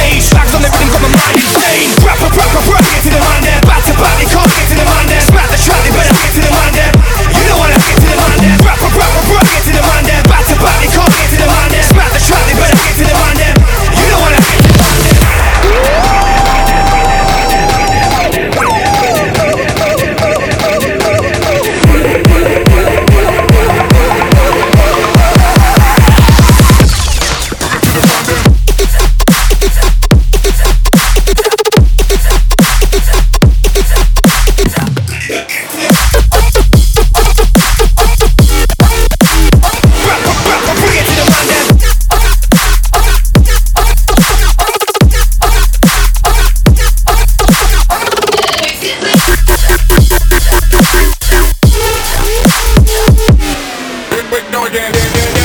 face. again.